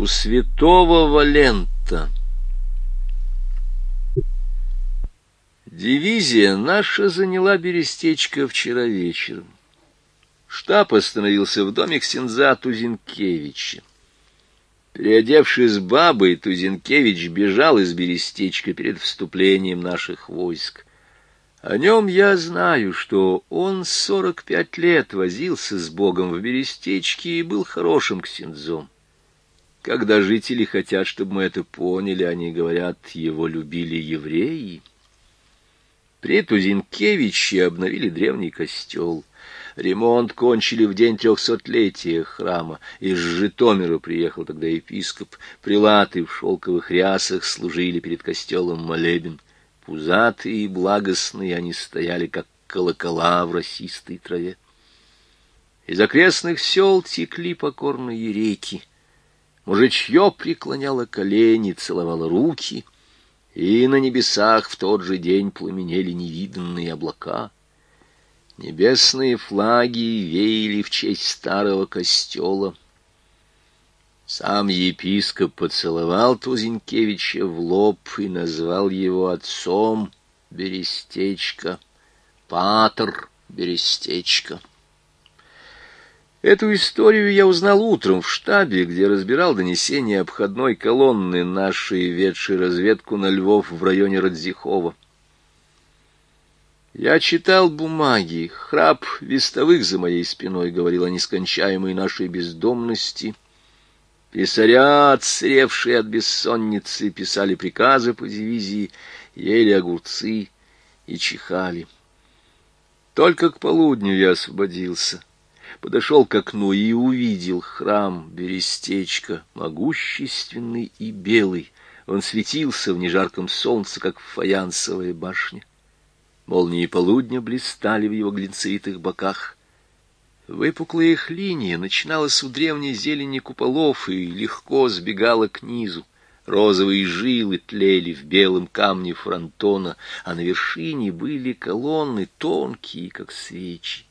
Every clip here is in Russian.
У святого Валента. Дивизия наша заняла Берестечко вчера вечером. Штаб остановился в доме Ксенза Тузенкевича. Переодевшись бабой, Тузенкевич бежал из Берестечка перед вступлением наших войск. О нем я знаю, что он сорок пять лет возился с Богом в Берестечке и был хорошим ксензом. Когда жители хотят, чтобы мы это поняли, они говорят, его любили евреи. При Тузенкевиче обновили древний костел. Ремонт кончили в день трехсотлетия храма. Из Житомира приехал тогда епископ. Прилаты в шелковых рясах служили перед костелом молебен. Пузатые и благостные они стояли, как колокола в росистой траве. Из окрестных сел текли покорные реки. Мужичье преклоняло колени, целовало руки, и на небесах в тот же день пламенели невиданные облака. Небесные флаги веяли в честь старого костела. Сам епископ поцеловал Тузенкевича в лоб и назвал его отцом Берестечко, патер Берестечко. Эту историю я узнал утром в штабе, где разбирал донесение обходной колонны нашей, ведшей разведку на Львов в районе Радзихова. Я читал бумаги, храп вестовых за моей спиной говорил о нескончаемой нашей бездомности. Писаря, отсревшие от бессонницы, писали приказы по дивизии, ели огурцы и чихали. Только к полудню я освободился, подошел к окну и увидел храм Берестечка, могущественный и белый. Он светился в нежарком солнце, как фаянсовая башня. Молнии полудня блистали в его глинцевитых боках. Выпуклая их линия начиналась у древней зелени куполов и легко сбегала к низу. Розовые жилы тлели в белом камне фронтона, а на вершине были колонны тонкие, как свечи.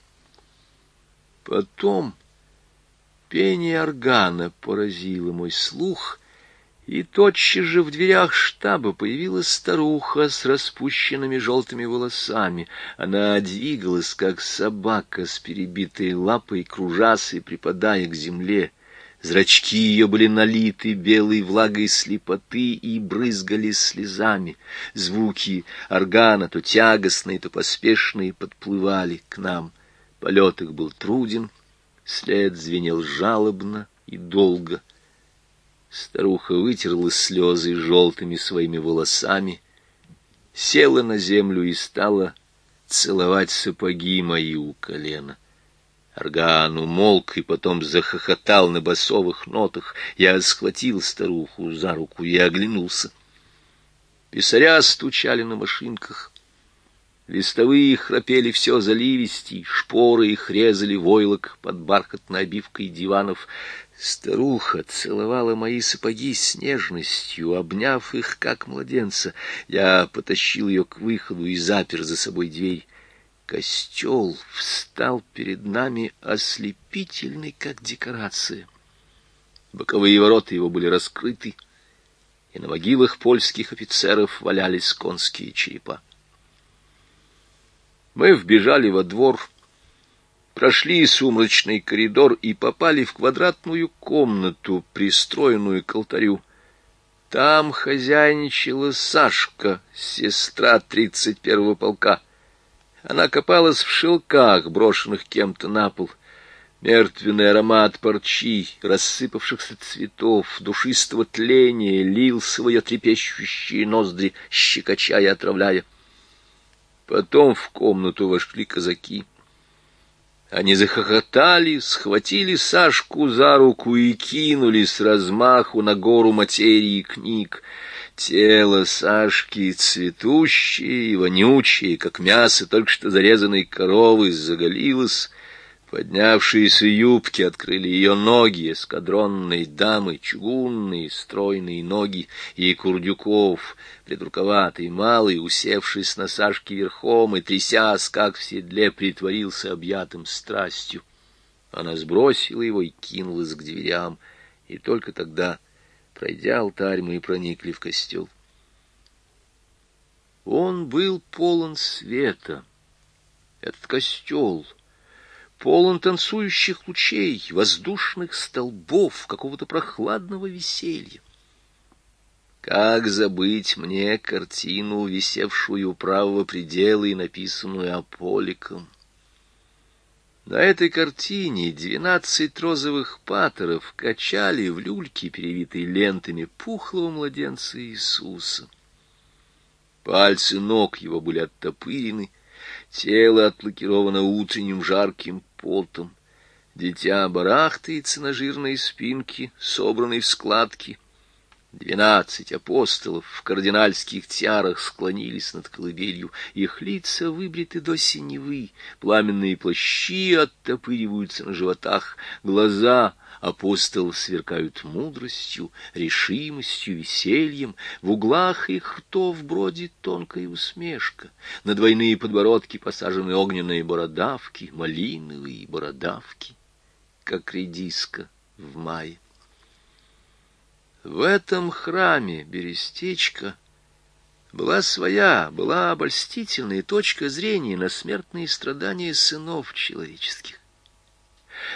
Потом пение органа поразило мой слух, и тотчас же в дверях штаба появилась старуха с распущенными желтыми волосами. Она двигалась, как собака с перебитой лапой, кружась и припадая к земле. Зрачки ее были налиты белой влагой слепоты и брызгали слезами. Звуки органа, то тягостные, то поспешные, подплывали к нам. Полет их был труден, след звенел жалобно и долго — Старуха вытерла слезы желтыми своими волосами, села на землю и стала целовать сапоги мои у колена. Орган умолк и потом захохотал на басовых нотах. Я схватил старуху за руку и оглянулся. Писаря стучали на машинках. Листовые храпели все заливистей, шпоры их резали войлок под бархатной обивкой диванов. Старуха целовала мои сапоги с нежностью, обняв их, как младенца. Я потащил ее к выходу и запер за собой дверь. Костел встал перед нами ослепительный, как декорация. Боковые ворота его были раскрыты, и на могилах польских офицеров валялись конские черепа. Мы вбежали во двор, прошли сумрачный коридор и попали в квадратную комнату, пристроенную к алтарю. Там хозяйничала Сашка, сестра тридцать первого полка. Она копалась в шелках, брошенных кем-то на пол. Мертвенный аромат парчи, рассыпавшихся цветов, душистого тления лил свои трепещущие ноздри, щекоча и отравляя. Потом в комнату вошли казаки — они захохотали, схватили Сашку за руку и кинули с размаху на гору материи книг. Тело Сашки цветущее и вонючее, как мясо только что зарезанной коровы, заголилось, Поднявшиеся юбки открыли ее ноги, эскадронной дамы, чугунные, стройные ноги, и Курдюков, придурковатый, малый, усевшись на Сашке верхом и трясясь, как в седле, притворился объятым страстью. Она сбросила его и кинулась к дверям, и только тогда Пройдя алтарь, мы проникли в костел. Он был полон света. Этот костел полон танцующих лучей, воздушных столбов, какого-то прохладного веселья. Как забыть мне картину, висевшую у правого предела и написанную Аполиком? На этой картине двенадцать розовых патеров качали в люльке, перевитой лентами, пухлого младенца Иисуса. Пальцы ног его были оттопырены, тело отлакировано утренним жарким потом. Дитя барахтается на жирной спинке, собранной в складки — Двенадцать апостолов в кардинальских тиарах склонились над колыбелью, их лица выбриты до синевы, пламенные плащи оттопыриваются на животах, глаза апостолов сверкают мудростью, решимостью, весельем, в углах их ртов бродит тонкая усмешка, на двойные подбородки посажены огненные бородавки, малиновые бородавки, как редиска в мае. В этом храме Берестечка была своя, была обольстительная точка зрения на смертные страдания сынов человеческих.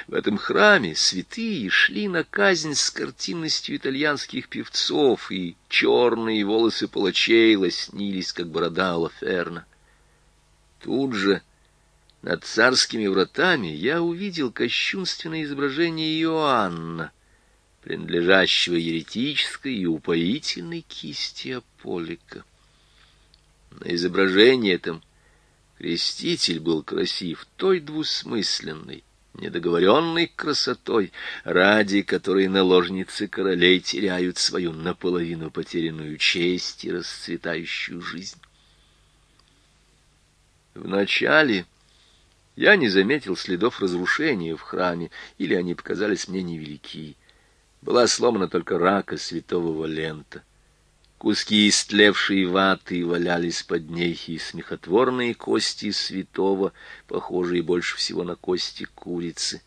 В этом храме святые шли на казнь с картинностью итальянских певцов, и черные волосы палачей лоснились, как борода Лаферна. Тут же, над царскими вратами, я увидел кощунственное изображение Иоанна — принадлежащего еретической и упоительной кисти Аполлика. На изображении этом креститель был красив той двусмысленной, недоговоренной красотой, ради которой наложницы королей теряют свою наполовину потерянную честь и расцветающую жизнь. Вначале я не заметил следов разрушения в храме, или они показались мне невелики. Была сломана только рака святого Валента. Куски истлевшей ваты валялись под ней, и смехотворные кости святого, похожие больше всего на кости курицы.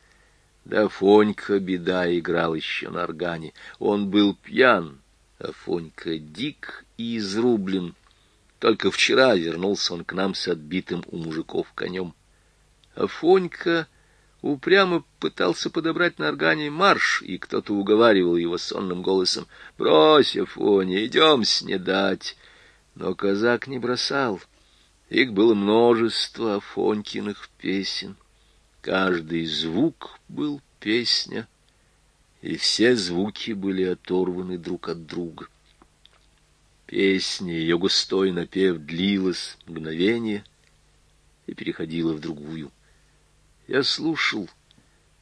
Да Фонька, беда, играл еще на органе. Он был пьян, а Фонька дик и изрублен. Только вчера вернулся он к нам с отбитым у мужиков конем. А Фонька упрямо пытался подобрать на органе марш, и кто-то уговаривал его сонным голосом «Брось, Афоня, идем снедать». Но казак не бросал. Их было множество Афонькиных песен. Каждый звук был песня, и все звуки были оторваны друг от друга. Песня, ее густой напев длилась мгновение и переходила в другую. Я слушал,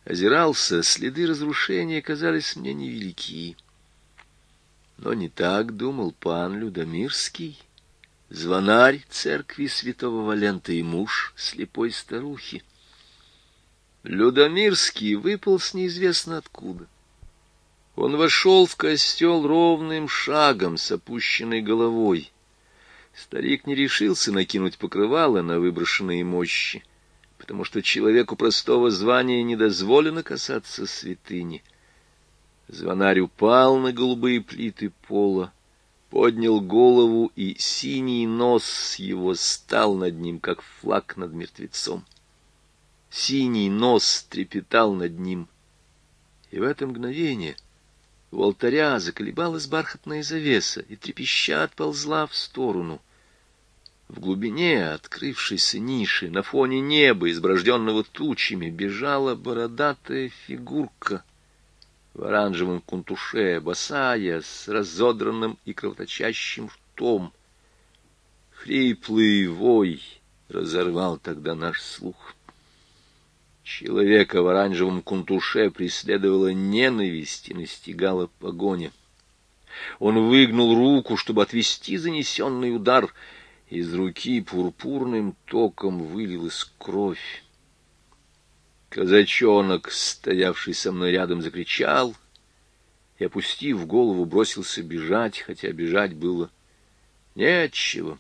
озирался, следы разрушения казались мне невелики. Но не так думал пан Людомирский, звонарь церкви святого Валента и муж слепой старухи. Людомирский выпал с неизвестно откуда. Он вошел в костел ровным шагом с опущенной головой. Старик не решился накинуть покрывало на выброшенные мощи потому что человеку простого звания не дозволено касаться святыни. Звонарь упал на голубые плиты пола, поднял голову, и синий нос его стал над ним, как флаг над мертвецом. Синий нос трепетал над ним, и в это мгновение у алтаря заколебалась бархатная завеса и трепеща отползла в сторону — в глубине открывшейся ниши, на фоне неба, изброжденного тучами, бежала бородатая фигурка в оранжевом кунтуше, босая, с разодранным и кровоточащим ртом. Хриплый вой разорвал тогда наш слух. Человека в оранжевом кунтуше преследовала ненависть и настигала погоня. Он выгнул руку, чтобы отвести занесенный удар — из руки пурпурным током вылилась кровь. Казачонок, стоявший со мной рядом, закричал и, опустив голову, бросился бежать, хотя бежать было нечего,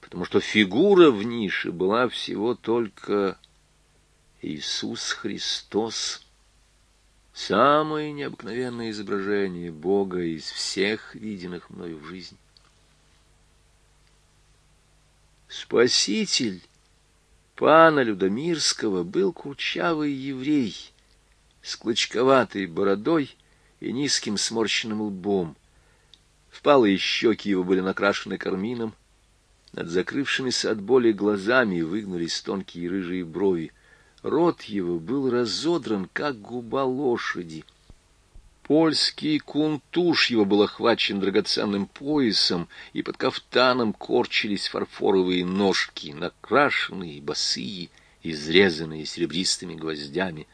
потому что фигура в нише была всего только Иисус Христос. самое необыкновенное изображение Бога из всех виденных мною в жизни. Спаситель пана Людомирского был курчавый еврей с клочковатой бородой и низким сморщенным лбом. Впалые щеки его были накрашены кармином, над закрывшимися от боли глазами выгнулись тонкие рыжие брови. Рот его был разодран, как губа лошади. Польский кунтуш его был охвачен драгоценным поясом, и под кафтаном корчились фарфоровые ножки, накрашенные, босые, изрезанные серебристыми гвоздями.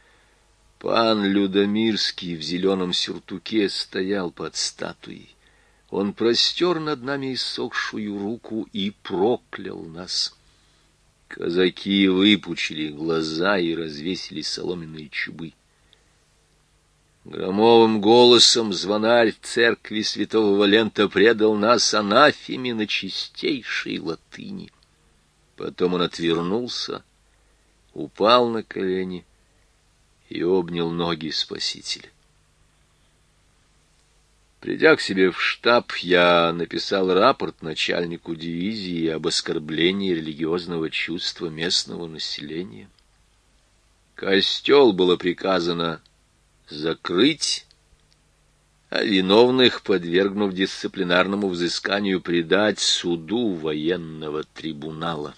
Пан Людомирский в зеленом сюртуке стоял под статуей. Он простер над нами иссохшую руку и проклял нас. Казаки выпучили глаза и развесили соломенные чубы. Громовым голосом звонарь церкви святого Валента предал нас анафеме на чистейшей латыни. Потом он отвернулся, упал на колени и обнял ноги Спасителя. Придя к себе в штаб, я написал рапорт начальнику дивизии об оскорблении религиозного чувства местного населения. Костел было приказано закрыть, а виновных, подвергнув дисциплинарному взысканию, предать суду военного трибунала.